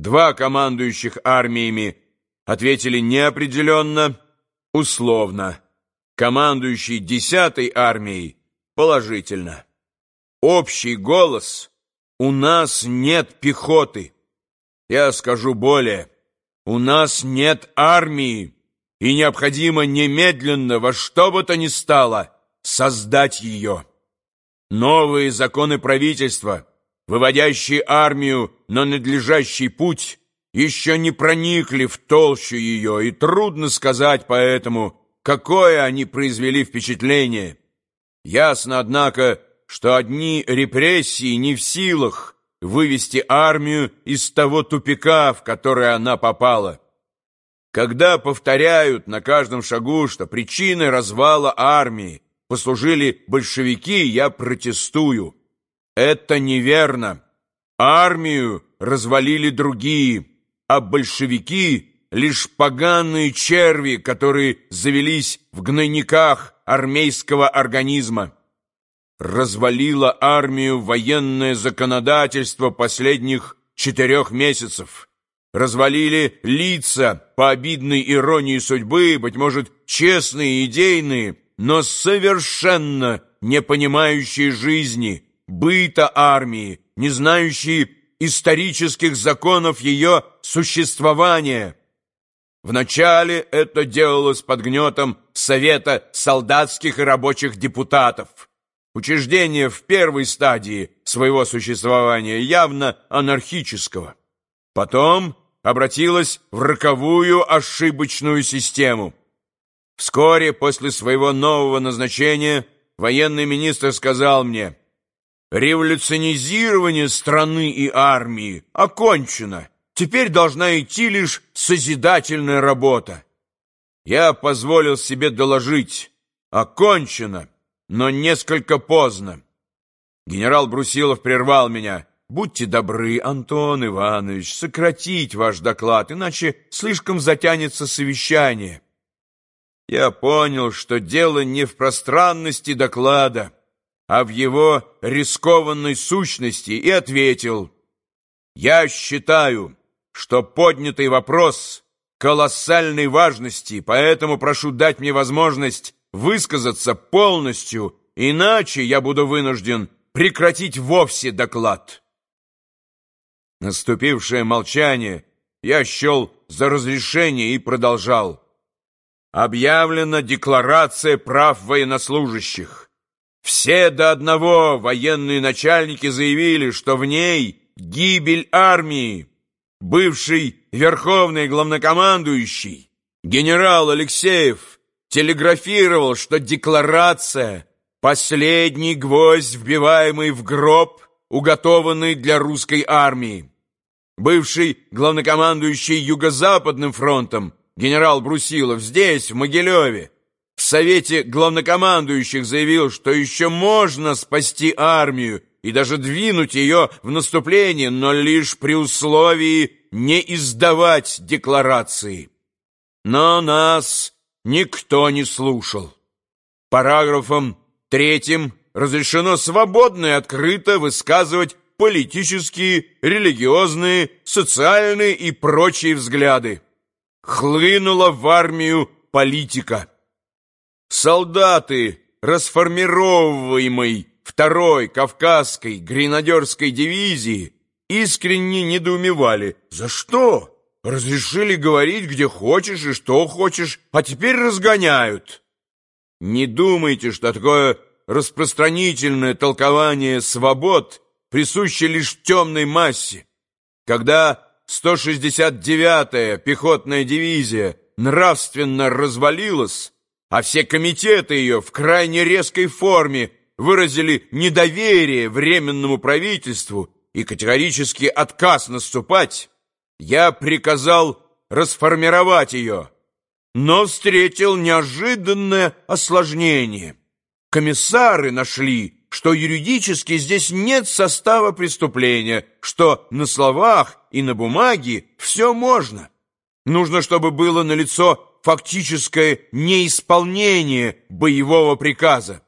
Два командующих армиями ответили неопределенно, условно. Командующий десятой армией положительно. Общий голос «У нас нет пехоты». Я скажу более, у нас нет армии, и необходимо немедленно во что бы то ни стало создать ее. Новые законы правительства, выводящие армию на надлежащий путь, еще не проникли в толщу ее, и трудно сказать поэтому, какое они произвели впечатление. Ясно, однако, что одни репрессии не в силах вывести армию из того тупика, в который она попала. Когда повторяют на каждом шагу, что причиной развала армии послужили большевики, я протестую. Это неверно. Армию развалили другие, а большевики — лишь поганые черви, которые завелись в гнойниках армейского организма. Развалило армию военное законодательство последних четырех месяцев. Развалили лица, по обидной иронии судьбы, быть может, честные идейные, но совершенно не понимающие жизни, быта армии, не знающие исторических законов ее существования. Вначале это делалось под гнетом Совета солдатских и рабочих депутатов. Учреждение в первой стадии своего существования явно анархического. Потом обратилось в роковую ошибочную систему – Вскоре после своего нового назначения военный министр сказал мне, «Революционизирование страны и армии окончено. Теперь должна идти лишь созидательная работа». Я позволил себе доложить, окончено, но несколько поздно. Генерал Брусилов прервал меня. «Будьте добры, Антон Иванович, сократить ваш доклад, иначе слишком затянется совещание». Я понял, что дело не в пространности доклада, а в его рискованной сущности, и ответил, «Я считаю, что поднятый вопрос колоссальной важности, поэтому прошу дать мне возможность высказаться полностью, иначе я буду вынужден прекратить вовсе доклад». Наступившее молчание я счел за разрешение и продолжал объявлена Декларация прав военнослужащих. Все до одного военные начальники заявили, что в ней гибель армии. Бывший верховный главнокомандующий генерал Алексеев телеграфировал, что декларация — последний гвоздь, вбиваемый в гроб, уготованный для русской армии. Бывший главнокомандующий Юго-Западным фронтом генерал Брусилов здесь, в Могилеве, в Совете главнокомандующих заявил, что еще можно спасти армию и даже двинуть ее в наступление, но лишь при условии не издавать декларации. Но нас никто не слушал. Параграфом третьим разрешено свободно и открыто высказывать политические, религиозные, социальные и прочие взгляды хлынула в армию политика. Солдаты, расформировываемой второй Кавказской гренадерской дивизии, искренне недоумевали. За что? Разрешили говорить, где хочешь и что хочешь, а теперь разгоняют. Не думайте, что такое распространительное толкование свобод присуще лишь темной массе. Когда 169-я пехотная дивизия нравственно развалилась, а все комитеты ее в крайне резкой форме выразили недоверие Временному правительству и категорический отказ наступать, я приказал расформировать ее, но встретил неожиданное осложнение. Комиссары нашли, что юридически здесь нет состава преступления, что на словах и на бумаге все можно. Нужно, чтобы было налицо фактическое неисполнение боевого приказа.